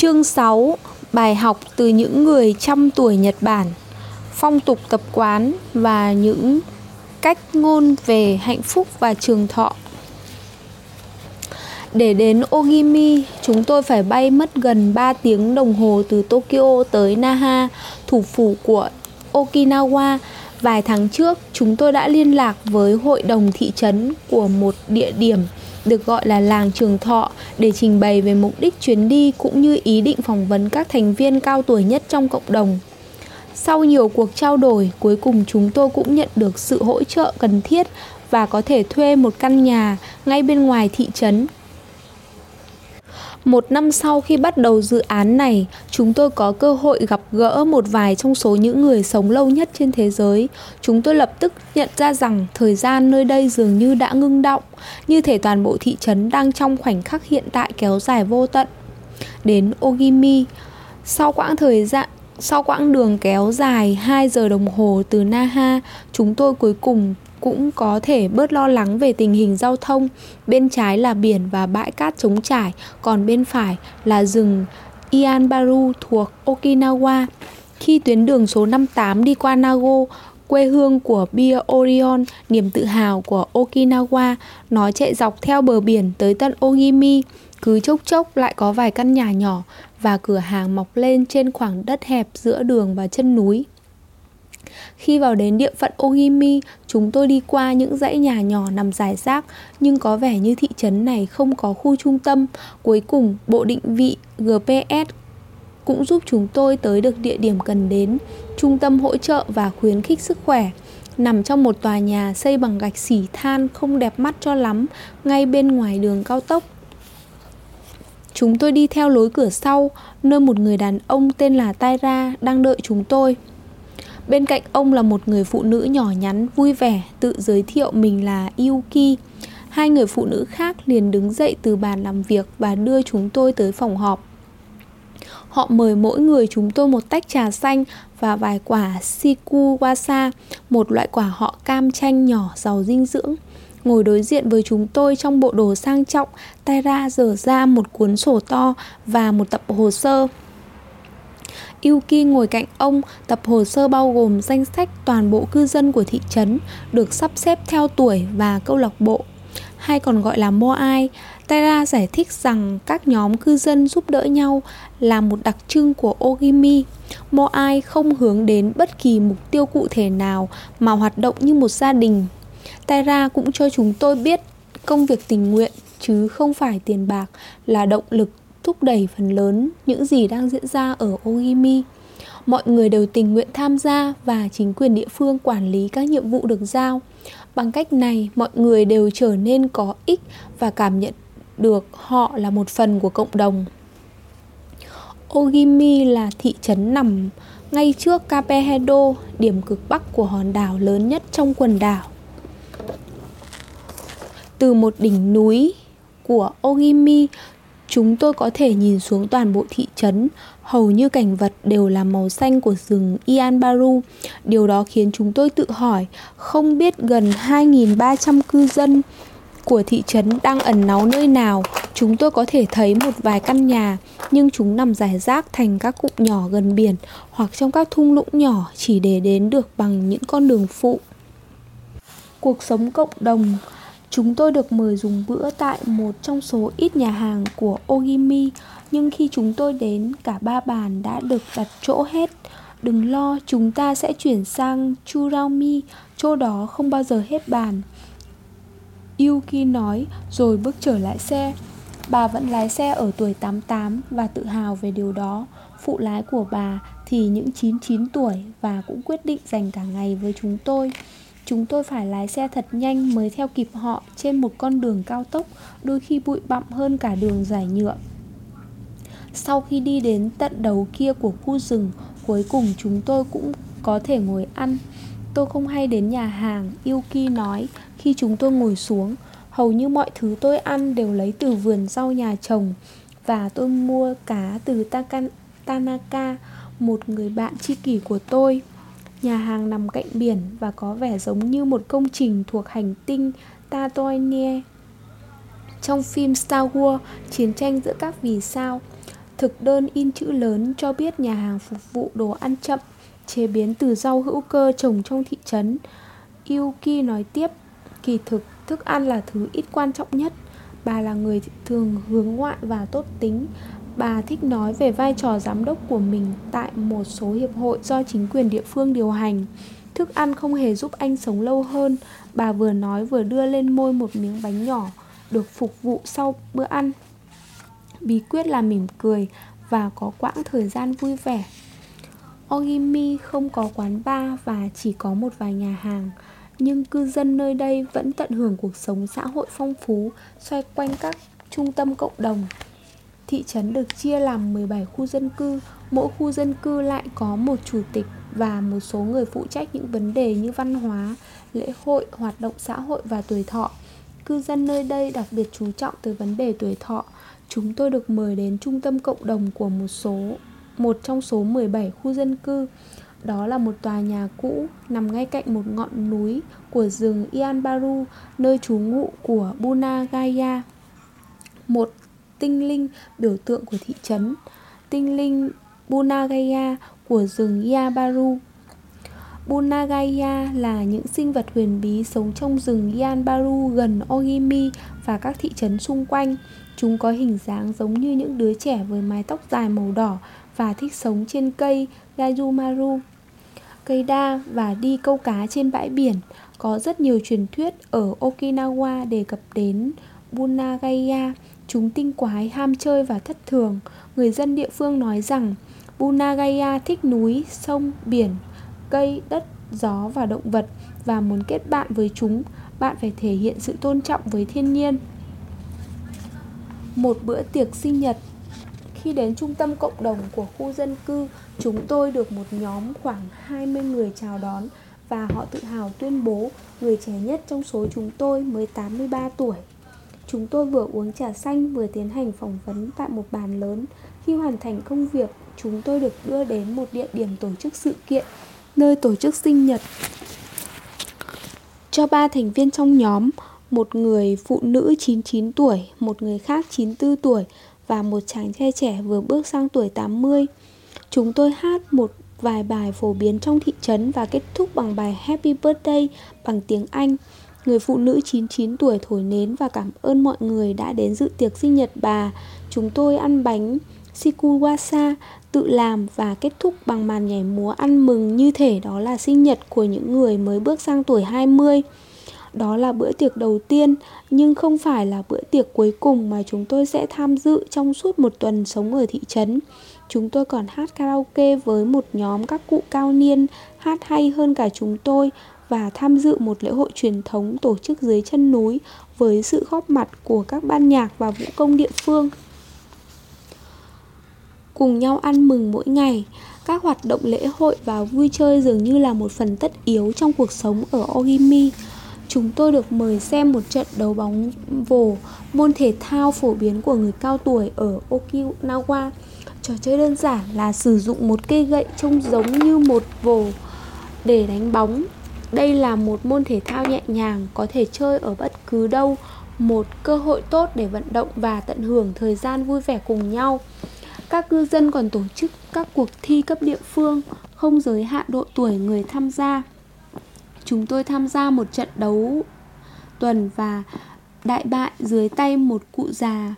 Chương 6 Bài học từ những người trăm tuổi Nhật Bản Phong tục tập quán và những cách ngôn về hạnh phúc và trường thọ Để đến Ogimi, chúng tôi phải bay mất gần 3 tiếng đồng hồ từ Tokyo tới Naha, thủ phủ của Okinawa. Vài tháng trước, chúng tôi đã liên lạc với hội đồng thị trấn của một địa điểm được gọi là làng Trường Thọ để trình bày về mục đích chuyến đi cũng như ý định phỏng vấn các thành viên cao tuổi nhất trong cộng đồng. Sau nhiều cuộc trao đổi, cuối cùng chúng tôi cũng nhận được sự hỗ trợ cần thiết và có thể thuê một căn nhà ngay bên ngoài thị trấn một năm sau khi bắt đầu dự án này, chúng tôi có cơ hội gặp gỡ một vài trong số những người sống lâu nhất trên thế giới. Chúng tôi lập tức nhận ra rằng thời gian nơi đây dường như đã ngưng động, như thể toàn bộ thị trấn đang trong khoảnh khắc hiện tại kéo dài vô tận. Đến Ogimi, sau quãng thời gian sau quãng đường kéo dài 2 giờ đồng hồ từ Naha, chúng tôi cuối cùng cũng có thể bớt lo lắng về tình hình giao thông. Bên trái là biển và bãi cát trống trải, còn bên phải là rừng Ianbaru thuộc Okinawa. Khi tuyến đường số 58 đi qua Nago, quê hương của bia Orion, niềm tự hào của Okinawa, nó chạy dọc theo bờ biển tới tận Ogimi. Cứ chốc chốc lại có vài căn nhà nhỏ và cửa hàng mọc lên trên khoảng đất hẹp giữa đường và chân núi. Khi vào đến địa phận Ogimi, chúng tôi đi qua những dãy nhà nhỏ nằm rải rác, nhưng có vẻ như thị trấn này không có khu trung tâm. Cuối cùng, bộ định vị GPS cũng giúp chúng tôi tới được địa điểm cần đến, trung tâm hỗ trợ và khuyến khích sức khỏe nằm trong một tòa nhà xây bằng gạch xỉ than không đẹp mắt cho lắm, ngay bên ngoài đường cao tốc. Chúng tôi đi theo lối cửa sau, nơi một người đàn ông tên là Taira đang đợi chúng tôi. Bên cạnh ông là một người phụ nữ nhỏ nhắn, vui vẻ, tự giới thiệu mình là Yuki. Hai người phụ nữ khác liền đứng dậy từ bàn làm việc và đưa chúng tôi tới phòng họp. Họ mời mỗi người chúng tôi một tách trà xanh và vài quả shikuwasa, một loại quả họ cam chanh nhỏ giàu dinh dưỡng. Ngồi đối diện với chúng tôi trong bộ đồ sang trọng, Taira dở ra một cuốn sổ to và một tập hồ sơ. Yuki ngồi cạnh ông, tập hồ sơ bao gồm danh sách toàn bộ cư dân của thị trấn được sắp xếp theo tuổi và câu lạc bộ, hay còn gọi là Moai. Taira giải thích rằng các nhóm cư dân giúp đỡ nhau là một đặc trưng của Ogimi. Moai không hướng đến bất kỳ mục tiêu cụ thể nào mà hoạt động như một gia đình. Taira cũng cho chúng tôi biết công việc tình nguyện chứ không phải tiền bạc là động lực thúc đẩy phần lớn những gì đang diễn ra ở Ogimi. Mọi người đều tình nguyện tham gia và chính quyền địa phương quản lý các nhiệm vụ được giao. Bằng cách này, mọi người đều trở nên có ích và cảm nhận được họ là một phần của cộng đồng. Ogimi là thị trấn nằm ngay trước Capehedo, điểm cực bắc của hòn đảo lớn nhất trong quần đảo. Từ một đỉnh núi của Ogimi, Chúng tôi có thể nhìn xuống toàn bộ thị trấn, hầu như cảnh vật đều là màu xanh của rừng Ianbaru. Điều đó khiến chúng tôi tự hỏi, không biết gần 2.300 cư dân của thị trấn đang ẩn náu nơi nào. Chúng tôi có thể thấy một vài căn nhà, nhưng chúng nằm rải rác thành các cụm nhỏ gần biển hoặc trong các thung lũng nhỏ chỉ để đến được bằng những con đường phụ. Cuộc sống cộng đồng Chúng tôi được mời dùng bữa tại một trong số ít nhà hàng của Ogimi Nhưng khi chúng tôi đến, cả ba bàn đã được đặt chỗ hết. Đừng lo, chúng ta sẽ chuyển sang Churaomi, chỗ đó không bao giờ hết bàn. Yuki nói rồi bước trở lại xe. Bà vẫn lái xe ở tuổi 88 và tự hào về điều đó. Phụ lái của bà thì những 99 tuổi và cũng quyết định dành cả ngày với chúng tôi. Chúng tôi phải lái xe thật nhanh mới theo kịp họ trên một con đường cao tốc, đôi khi bụi bặm hơn cả đường giải nhựa. Sau khi đi đến tận đầu kia của khu rừng, cuối cùng chúng tôi cũng có thể ngồi ăn. Tôi không hay đến nhà hàng, Yuki nói khi chúng tôi ngồi xuống. Hầu như mọi thứ tôi ăn đều lấy từ vườn rau nhà chồng và tôi mua cá từ Tanaka, một người bạn tri kỷ của tôi. Nhà hàng nằm cạnh biển và có vẻ giống như một công trình thuộc hành tinh Tatooine. Trong phim Star Wars, chiến tranh giữa các vì sao, Thực đơn in chữ lớn cho biết nhà hàng phục vụ đồ ăn chậm, chế biến từ rau hữu cơ trồng trong thị trấn. Yuki nói tiếp, kỳ thực thức ăn là thứ ít quan trọng nhất. Bà là người thường hướng ngoại và tốt tính. Bà thích nói về vai trò giám đốc của mình tại một số hiệp hội do chính quyền địa phương điều hành. Thức ăn không hề giúp anh sống lâu hơn. Bà vừa nói vừa đưa lên môi một miếng bánh nhỏ được phục vụ sau bữa ăn. Bí quyết là mỉm cười và có quãng thời gian vui vẻ. Ogimi không có quán bar và chỉ có một vài nhà hàng, nhưng cư dân nơi đây vẫn tận hưởng cuộc sống xã hội phong phú xoay quanh các trung tâm cộng đồng. Thị trấn được chia làm 17 khu dân cư, mỗi khu dân cư lại có một chủ tịch và một số người phụ trách những vấn đề như văn hóa, lễ hội, hoạt động xã hội và tuổi thọ. Cư dân nơi đây đặc biệt chú trọng tới vấn đề tuổi thọ. Chúng tôi được mời đến trung tâm cộng đồng của một số một trong số 17 khu dân cư. Đó là một tòa nhà cũ nằm ngay cạnh một ngọn núi của rừng Ianbaru, nơi trú ngụ của Bunagaya, một tinh linh biểu tượng của thị trấn. Tinh linh Bunagaya của rừng Yabaru. Bunagaya là những sinh vật huyền bí sống trong rừng Yanbaru gần Ogimi và các thị trấn xung quanh. Chúng có hình dáng giống như những đứa trẻ với mái tóc dài màu đỏ và thích sống trên cây Gajumaru, cây đa và đi câu cá trên bãi biển. Có rất nhiều truyền thuyết ở Okinawa đề cập đến Bunagaya. Chúng tinh quái, ham chơi và thất thường. Người dân địa phương nói rằng Bunagaya thích núi, sông, biển, cây, đất, gió và động vật và muốn kết bạn với chúng, bạn phải thể hiện sự tôn trọng với thiên nhiên. Một bữa tiệc sinh nhật khi đến trung tâm cộng đồng của khu dân cư, chúng tôi được một nhóm khoảng 20 người chào đón và họ tự hào tuyên bố người trẻ nhất trong số chúng tôi mới 83 tuổi. Chúng tôi vừa uống trà xanh vừa tiến hành phỏng vấn tại một bàn lớn. Khi hoàn thành công việc, chúng tôi được đưa đến một địa điểm tổ chức sự kiện nơi tổ chức sinh nhật cho ba thành viên trong nhóm, một người phụ nữ 99 tuổi, một người khác 94 tuổi và một chàng trai trẻ vừa bước sang tuổi 80. Chúng tôi hát một vài bài phổ biến trong thị trấn và kết thúc bằng bài Happy Birthday bằng tiếng Anh. Người phụ nữ 99 tuổi thổi nến và cảm ơn mọi người đã đến dự tiệc sinh nhật bà. Chúng tôi ăn bánh Shikuwasa tự làm và kết thúc bằng màn nhảy múa ăn mừng như thể đó là sinh nhật của những người mới bước sang tuổi 20. Đó là bữa tiệc đầu tiên, nhưng không phải là bữa tiệc cuối cùng mà chúng tôi sẽ tham dự trong suốt một tuần sống ở thị trấn. Chúng tôi còn hát karaoke với một nhóm các cụ cao niên hát hay hơn cả chúng tôi và tham dự một lễ hội truyền thống tổ chức dưới chân núi với sự góp mặt của các ban nhạc và vũ công địa phương cùng nhau ăn mừng mỗi ngày. Các hoạt động lễ hội và vui chơi dường như là một phần tất yếu trong cuộc sống ở Ogimi. Chúng tôi được mời xem một trận đấu bóng vồ, môn thể thao phổ biến của người cao tuổi ở Okinawa. Trò chơi đơn giản là sử dụng một cây gậy trông giống như một vồ để đánh bóng. Đây là một môn thể thao nhẹ nhàng, có thể chơi ở bất cứ đâu, một cơ hội tốt để vận động và tận hưởng thời gian vui vẻ cùng nhau. Các cư dân còn tổ chức các cuộc thi cấp địa phương, không giới hạn độ tuổi người tham gia. Chúng tôi tham gia một trận đấu tuần và đại bại dưới tay một cụ già,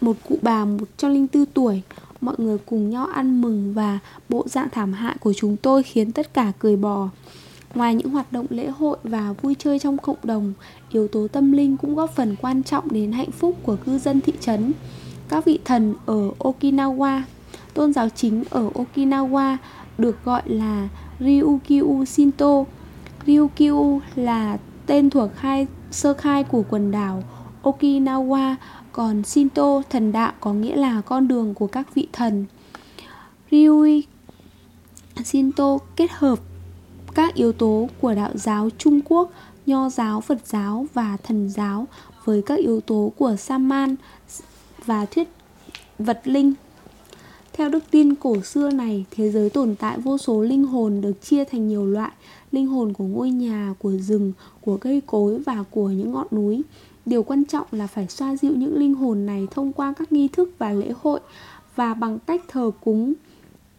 một cụ bà 104 tuổi. Mọi người cùng nhau ăn mừng và bộ dạng thảm hại của chúng tôi khiến tất cả cười bò. Ngoài những hoạt động lễ hội và vui chơi trong cộng đồng, yếu tố tâm linh cũng góp phần quan trọng đến hạnh phúc của cư dân thị trấn. Các vị thần ở Okinawa Tôn giáo chính ở Okinawa được gọi là Ryukyu Shinto Ryukyu là tên thuộc hai sơ khai của quần đảo Okinawa còn Shinto thần đạo có nghĩa là con đường của các vị thần ryukyu Shinto kết hợp các yếu tố của đạo giáo Trung Quốc, Nho giáo, Phật giáo và thần giáo với các yếu tố của Saman và thuyết vật linh. Theo đức tin cổ xưa này, thế giới tồn tại vô số linh hồn được chia thành nhiều loại, linh hồn của ngôi nhà, của rừng, của cây cối và của những ngọn núi. Điều quan trọng là phải xoa dịu những linh hồn này thông qua các nghi thức và lễ hội và bằng cách thờ cúng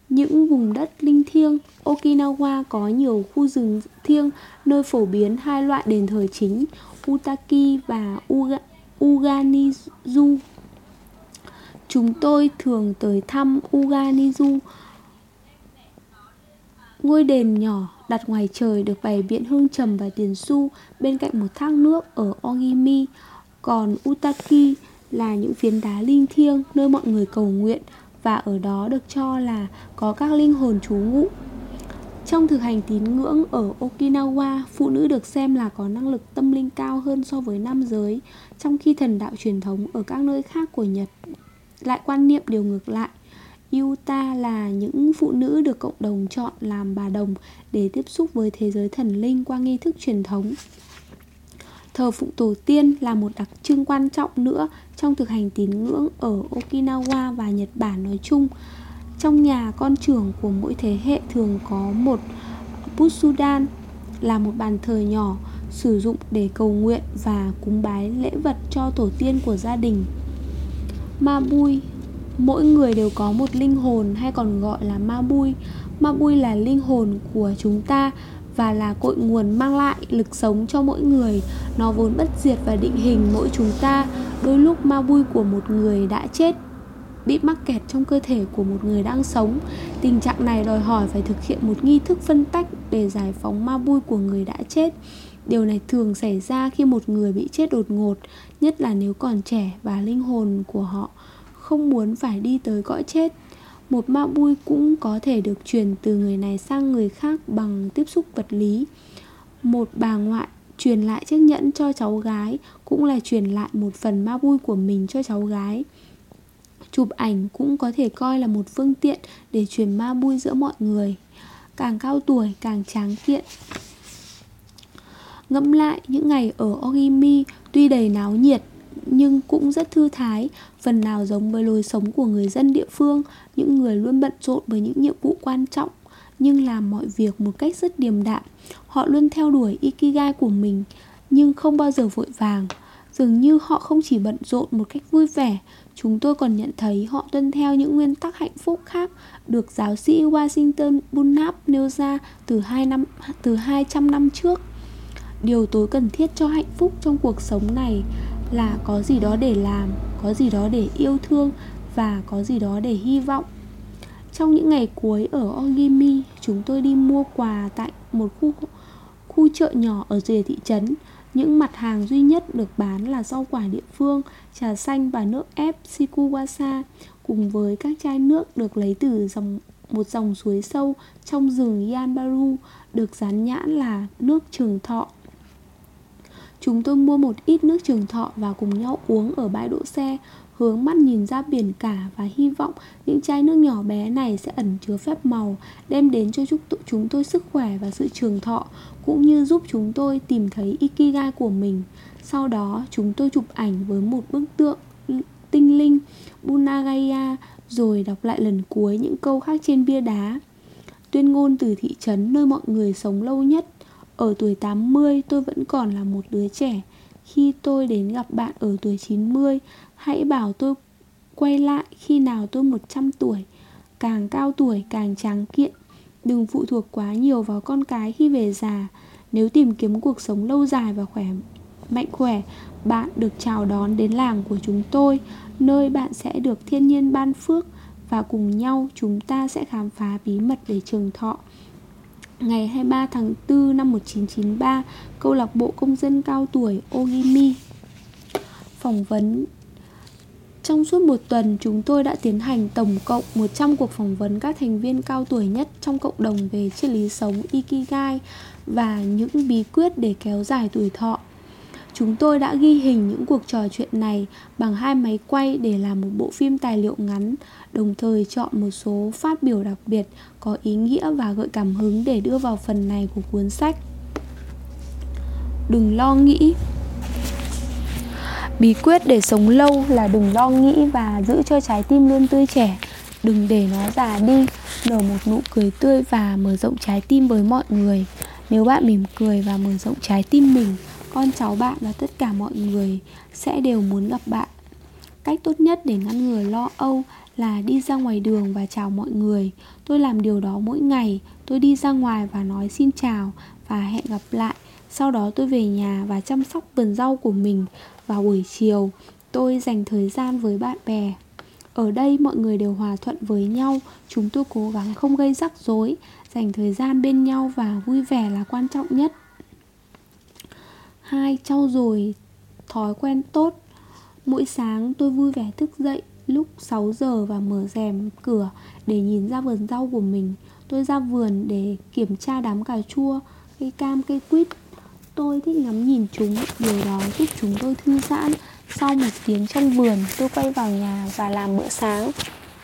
những vùng đất linh thiêng. Okinawa có nhiều khu rừng thiêng nơi phổ biến hai loại đền thờ chính, Utaki và Uga, Uganizu. Chúng tôi thường tới thăm Uganizu, ngôi đền nhỏ đặt ngoài trời được bày biện hương trầm và tiền xu bên cạnh một thác nước ở Ogimi. Còn Utaki là những phiến đá linh thiêng nơi mọi người cầu nguyện và ở đó được cho là có các linh hồn trú ngụ. Trong thực hành tín ngưỡng ở Okinawa, phụ nữ được xem là có năng lực tâm linh cao hơn so với nam giới, trong khi thần đạo truyền thống ở các nơi khác của Nhật lại quan niệm điều ngược lại. Yuta là những phụ nữ được cộng đồng chọn làm bà đồng để tiếp xúc với thế giới thần linh qua nghi thức truyền thống. Thờ phụng tổ tiên là một đặc trưng quan trọng nữa trong thực hành tín ngưỡng ở Okinawa và Nhật Bản nói chung. Trong nhà con trưởng của mỗi thế hệ thường có một Butsudan, là một bàn thờ nhỏ sử dụng để cầu nguyện và cúng bái lễ vật cho tổ tiên của gia đình. Ma bui Mỗi người đều có một linh hồn hay còn gọi là ma bui Ma bui là linh hồn của chúng ta và là cội nguồn mang lại lực sống cho mỗi người. Nó vốn bất diệt và định hình mỗi chúng ta. Đôi lúc ma bui của một người đã chết bị mắc kẹt trong cơ thể của một người đang sống. Tình trạng này đòi hỏi phải thực hiện một nghi thức phân tách để giải phóng ma bui của người đã chết. Điều này thường xảy ra khi một người bị chết đột ngột, nhất là nếu còn trẻ và linh hồn của họ không muốn phải đi tới cõi chết một ma bui cũng có thể được truyền từ người này sang người khác bằng tiếp xúc vật lý. Một bà ngoại truyền lại chiếc nhẫn cho cháu gái cũng là truyền lại một phần ma bui của mình cho cháu gái. Chụp ảnh cũng có thể coi là một phương tiện để truyền ma bui giữa mọi người, càng cao tuổi càng tráng kiện. Ngẫm lại những ngày ở Ogimi tuy đầy náo nhiệt nhưng cũng rất thư thái, phần nào giống với lối sống của người dân địa phương, những người luôn bận rộn với những nhiệm vụ quan trọng nhưng làm mọi việc một cách rất điềm đạm. Họ luôn theo đuổi ikigai của mình nhưng không bao giờ vội vàng. Dường như họ không chỉ bận rộn một cách vui vẻ, chúng tôi còn nhận thấy họ tuân theo những nguyên tắc hạnh phúc khác được giáo sĩ Washington Bunnap nêu ra từ 2 năm từ 200 năm trước. Điều tối cần thiết cho hạnh phúc trong cuộc sống này là có gì đó để làm, có gì đó để yêu thương và có gì đó để hy vọng. Trong những ngày cuối ở Ogimi, chúng tôi đi mua quà tại một khu khu chợ nhỏ ở rìa thị trấn. Những mặt hàng duy nhất được bán là rau quả địa phương, trà xanh và nước ép shikuwasa, cùng với các chai nước được lấy từ dòng, một dòng suối sâu trong rừng Yanbaru, được dán nhãn là nước trường thọ. Chúng tôi mua một ít nước trường thọ và cùng nhau uống ở bãi đỗ xe, Hướng mắt nhìn ra biển cả và hy vọng những chai nước nhỏ bé này sẽ ẩn chứa phép màu, Đem đến cho chúng tôi sức khỏe và sự trường thọ, Cũng như giúp chúng tôi tìm thấy Ikigai của mình. Sau đó, chúng tôi chụp ảnh với một bức tượng tinh linh Bunagaya Rồi đọc lại lần cuối những câu khác trên bia đá. Tuyên ngôn từ thị trấn nơi mọi người sống lâu nhất ở tuổi 80 tôi vẫn còn là một đứa trẻ. Khi tôi đến gặp bạn ở tuổi 90 Hãy bảo tôi quay lại khi nào tôi 100 tuổi. Càng cao tuổi, càng tráng kiện. Đừng phụ thuộc quá nhiều vào con cái khi về già. Nếu tìm kiếm cuộc sống lâu dài và khỏe, mạnh khỏe, Bạn được chào đón đến làng của chúng tôi, Nơi bạn sẽ được thiên nhiên ban phước Và cùng nhau chúng ta sẽ khám phá bí mật để trường thọ. Ngày 23 tháng 4 năm 1993, câu lạc bộ công dân cao tuổi Ogimi phỏng vấn trong suốt một tuần, chúng tôi đã tiến hành tổng cộng 100 cuộc phỏng vấn các thành viên cao tuổi nhất trong cộng đồng về triết lý sống Ikigai và những bí quyết để kéo dài tuổi thọ. Chúng tôi đã ghi hình những cuộc trò chuyện này bằng hai máy quay để làm một bộ phim tài liệu ngắn, đồng thời chọn một số phát biểu đặc biệt có ý nghĩa và gợi cảm hứng để đưa vào phần này của cuốn sách. Đừng lo nghĩ. Bí quyết để sống lâu là đừng lo nghĩ và giữ cho trái tim luôn tươi trẻ. Đừng để nó già đi, nở một nụ cười tươi và mở rộng trái tim với mọi người. Nếu bạn mỉm cười và mở rộng trái tim mình con cháu bạn và tất cả mọi người sẽ đều muốn gặp bạn cách tốt nhất để ngăn ngừa lo âu là đi ra ngoài đường và chào mọi người. Tôi làm điều đó mỗi ngày. Tôi đi ra ngoài và nói xin chào và hẹn gặp lại. Sau đó tôi về nhà và chăm sóc vườn rau của mình. Vào buổi chiều, tôi dành thời gian với bạn bè. Ở đây mọi người đều hòa thuận với nhau, chúng tôi cố gắng không gây rắc rối, dành thời gian bên nhau và vui vẻ là quan trọng nhất. Hai, trau dồi thói quen tốt. Mỗi sáng tôi vui vẻ thức dậy lúc 6 giờ và mở rèm cửa để nhìn ra vườn rau của mình. Tôi ra vườn để kiểm tra đám cà chua, cây cam, cây quýt. Tôi thích ngắm nhìn chúng, điều đó giúp chúng tôi thư giãn. Sau một tiếng trong vườn, tôi quay vào nhà và làm bữa sáng.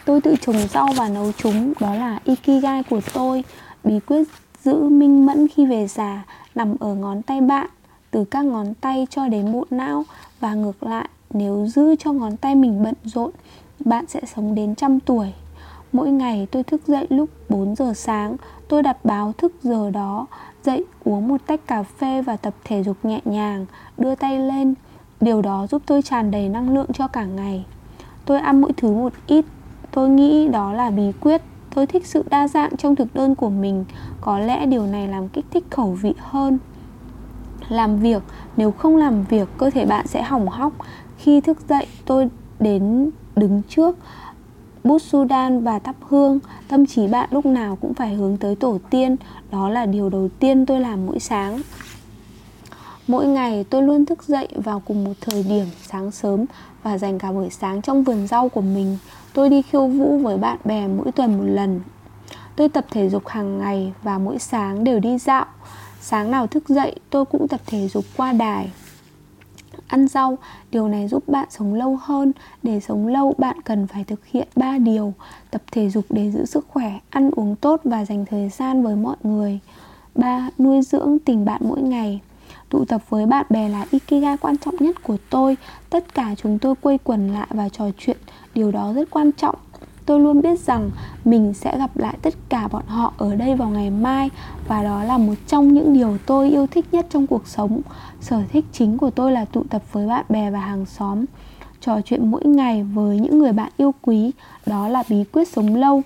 Tôi tự trồng rau và nấu chúng, đó là Ikigai của tôi. Bí quyết giữ minh mẫn khi về già nằm ở ngón tay bạn, từ các ngón tay cho đến bộ não và ngược lại, nếu giữ cho ngón tay mình bận rộn, bạn sẽ sống đến trăm tuổi. Mỗi ngày tôi thức dậy lúc 4 giờ sáng, tôi đặt báo thức giờ đó, dậy uống một tách cà phê và tập thể dục nhẹ nhàng, đưa tay lên. Điều đó giúp tôi tràn đầy năng lượng cho cả ngày. Tôi ăn mỗi thứ một ít, tôi nghĩ đó là bí quyết. Tôi thích sự đa dạng trong thực đơn của mình, có lẽ điều này làm kích thích khẩu vị hơn làm việc. Nếu không làm việc, cơ thể bạn sẽ hỏng hóc. Khi thức dậy, tôi đến đứng trước bút sudan và thắp hương. Tâm trí bạn lúc nào cũng phải hướng tới tổ tiên. Đó là điều đầu tiên tôi làm mỗi sáng. Mỗi ngày, tôi luôn thức dậy vào cùng một thời điểm, sáng sớm, và dành cả buổi sáng trong vườn rau của mình. Tôi đi khiêu vũ với bạn bè mỗi tuần một lần. Tôi tập thể dục hàng ngày và mỗi sáng đều đi dạo sáng nào thức dậy, tôi cũng tập thể dục qua đài. Ăn rau, điều này giúp bạn sống lâu hơn. Để sống lâu, bạn cần phải thực hiện 3 điều. Tập thể dục để giữ sức khỏe, ăn uống tốt và dành thời gian với mọi người. Ba, nuôi dưỡng tình bạn mỗi ngày. Tụ tập với bạn bè là ikiga quan trọng nhất của tôi. Tất cả chúng tôi quây quần lại và trò chuyện. Điều đó rất quan trọng tôi luôn biết rằng mình sẽ gặp lại tất cả bọn họ ở đây vào ngày mai và đó là một trong những điều tôi yêu thích nhất trong cuộc sống. Sở thích chính của tôi là tụ tập với bạn bè và hàng xóm, trò chuyện mỗi ngày với những người bạn yêu quý, đó là bí quyết sống lâu.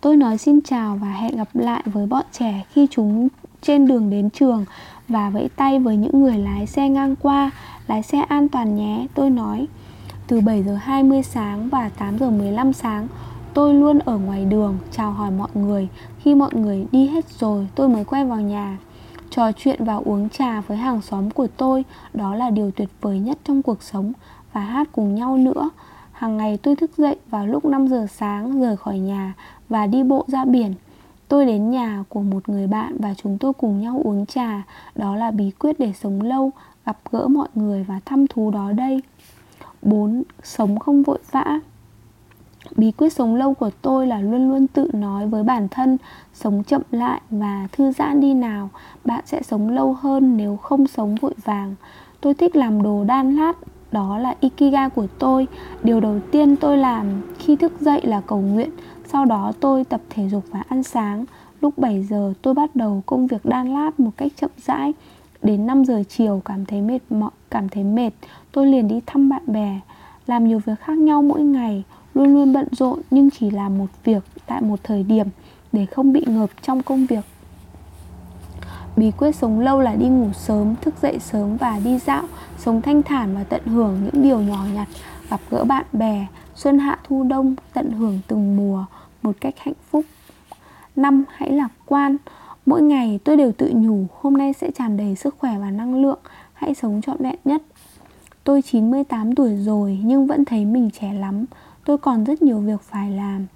Tôi nói xin chào và hẹn gặp lại với bọn trẻ khi chúng trên đường đến trường và vẫy tay với những người lái xe ngang qua, lái xe an toàn nhé, tôi nói từ 7 giờ 20 sáng và 8 giờ 15 sáng, Tôi luôn ở ngoài đường chào hỏi mọi người. Khi mọi người đi hết rồi, tôi mới quay vào nhà, Trò chuyện và uống trà với hàng xóm của tôi. Đó là điều tuyệt vời nhất trong cuộc sống Và hát cùng nhau nữa. Hàng ngày tôi thức dậy vào lúc 5 giờ sáng, rời khỏi nhà Và đi bộ ra biển. Tôi đến nhà của một người bạn và chúng tôi cùng nhau uống trà. Đó là bí quyết để sống lâu, Gặp gỡ mọi người và thăm thú đó đây. 4. Sống không vội vã. Bí quyết sống lâu của tôi là luôn luôn tự nói với bản thân Sống chậm lại và thư giãn đi nào. Bạn sẽ sống lâu hơn nếu không sống vội vàng. Tôi thích làm đồ đan lát Đó là ikiga của tôi. Điều đầu tiên tôi làm khi thức dậy là cầu nguyện Sau đó tôi tập thể dục và ăn sáng. Lúc 7 giờ tôi bắt đầu công việc đan lát một cách chậm rãi. Đến 5 giờ chiều cảm thấy mệt mỏi, cảm thấy mệt, tôi liền đi thăm bạn bè, làm nhiều việc khác nhau mỗi ngày, luôn luôn bận rộn nhưng chỉ làm một việc tại một thời điểm để không bị ngợp trong công việc. Bí quyết sống lâu là đi ngủ sớm, thức dậy sớm và đi dạo, sống thanh thản và tận hưởng những điều nhỏ nhặt, gặp gỡ bạn bè, xuân hạ thu đông, tận hưởng từng mùa một cách hạnh phúc. Năm hãy lạc quan, Mỗi ngày tôi đều tự nhủ hôm nay sẽ tràn đầy sức khỏe và năng lượng, hãy sống trọn vẹn nhất. Tôi 98 tuổi rồi nhưng vẫn thấy mình trẻ lắm, tôi còn rất nhiều việc phải làm.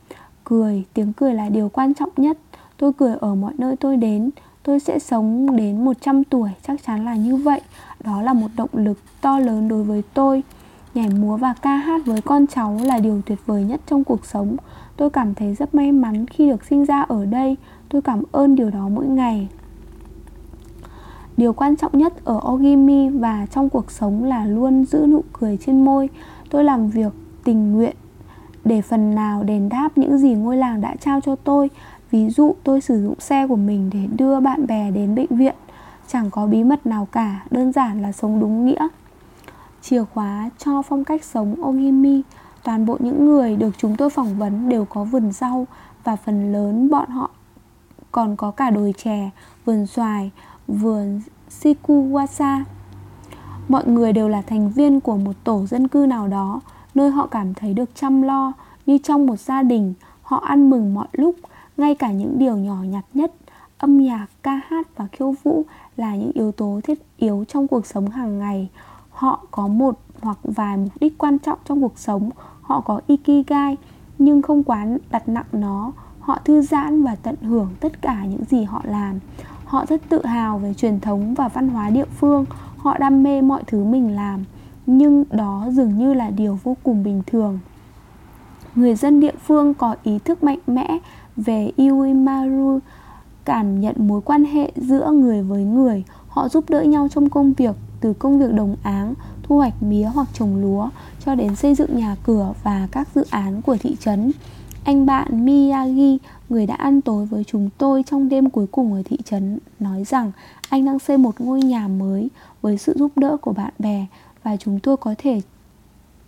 Cười, tiếng cười là điều quan trọng nhất. Tôi cười ở mọi nơi tôi đến, tôi sẽ sống đến 100 tuổi, chắc chắn là như vậy. Đó là một động lực to lớn đối với tôi. Nhảy múa và ca hát với con cháu là điều tuyệt vời nhất trong cuộc sống. Tôi cảm thấy rất may mắn khi được sinh ra ở đây tôi cảm ơn điều đó mỗi ngày điều quan trọng nhất ở ogimi và trong cuộc sống là luôn giữ nụ cười trên môi. Tôi làm việc tình nguyện để phần nào đền đáp những gì ngôi làng đã trao cho tôi. Ví dụ tôi sử dụng xe của mình để đưa bạn bè đến bệnh viện. Chẳng có bí mật nào cả đơn giản là sống đúng nghĩa. Chìa khóa cho phong cách sống ogimi Toàn bộ những người được chúng tôi phỏng vấn đều có vườn rau và phần lớn bọn họ còn có cả đồi chè, vườn xoài, vườn Shikuwasa. Mọi người đều là thành viên của một tổ dân cư nào đó, nơi họ cảm thấy được chăm lo, như trong một gia đình, họ ăn mừng mọi lúc, ngay cả những điều nhỏ nhặt nhất. Âm nhạc, ca hát và khiêu vũ là những yếu tố thiết yếu trong cuộc sống hàng ngày. Họ có một hoặc vài mục đích quan trọng trong cuộc sống, họ có ikigai nhưng không quá đặt nặng nó. Họ thư giãn và tận hưởng tất cả những gì họ làm. Họ rất tự hào về truyền thống và văn hóa địa phương, họ đam mê mọi thứ mình làm, nhưng đó dường như là điều vô cùng bình thường. Người dân địa phương có ý thức mạnh mẽ về Iwimaru, cảm nhận mối quan hệ giữa người với người, họ giúp đỡ nhau trong công việc, từ công việc đồng áng, thu hoạch mía hoặc trồng lúa cho đến xây dựng nhà cửa và các dự án của thị trấn. Anh bạn Miyagi, người đã ăn tối với chúng tôi trong đêm cuối cùng ở thị trấn, nói rằng anh đang xây một ngôi nhà mới với sự giúp đỡ của bạn bè và chúng tôi có thể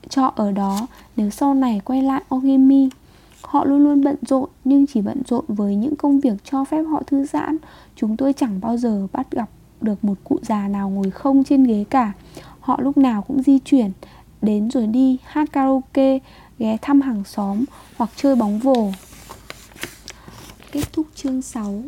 trọ ở đó nếu sau này quay lại Ogimi. Họ luôn luôn bận rộn nhưng chỉ bận rộn với những công việc cho phép họ thư giãn. Chúng tôi chẳng bao giờ bắt gặp được một cụ già nào ngồi không trên ghế cả. Họ lúc nào cũng di chuyển, đến rồi đi, hát karaoke, ghé thăm hàng xóm hoặc chơi bóng vồ. Kết thúc chương 6